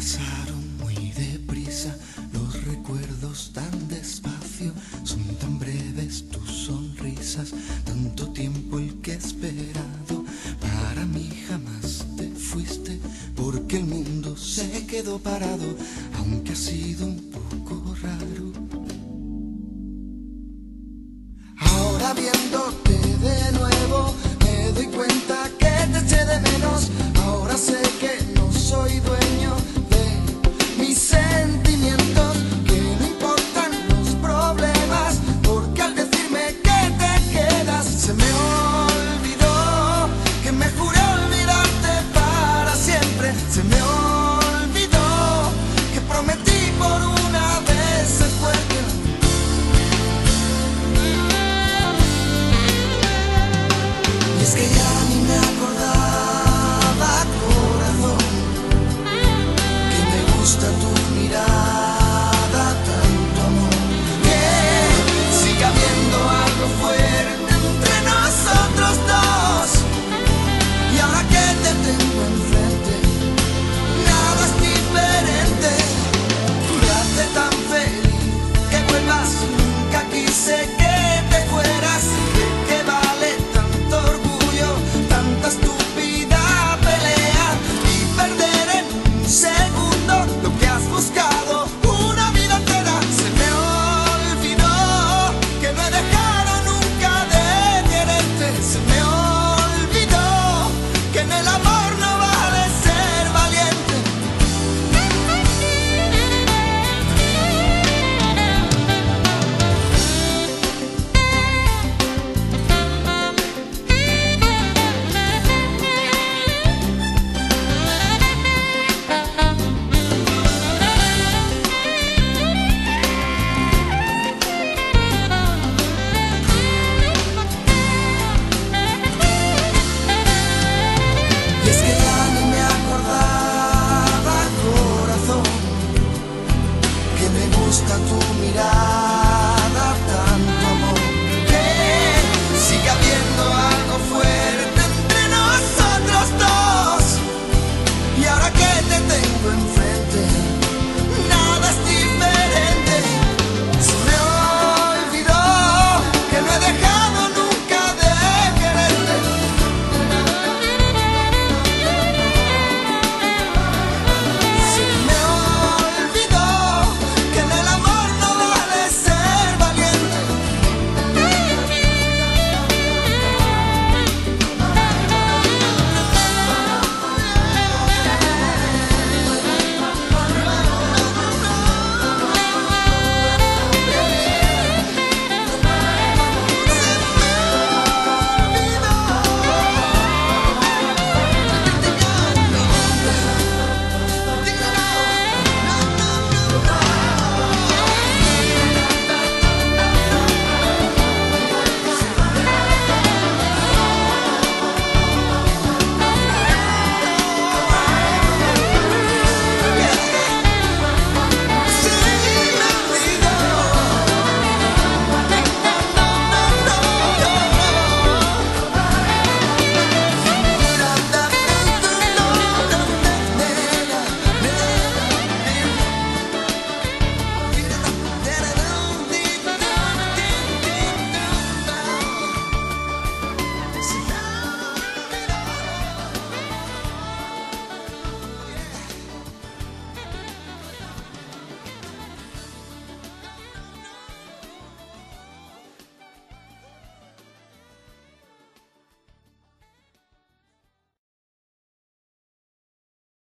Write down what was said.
pasaron muy deprisa, los recuerdos tan despacio, son tan breves tus sonrisas, tanto tiempo el que he esperado, para mí jamás te fuiste, porque el mundo se quedó parado, aunque ha sido un poco gusta tu mirada. Y ahora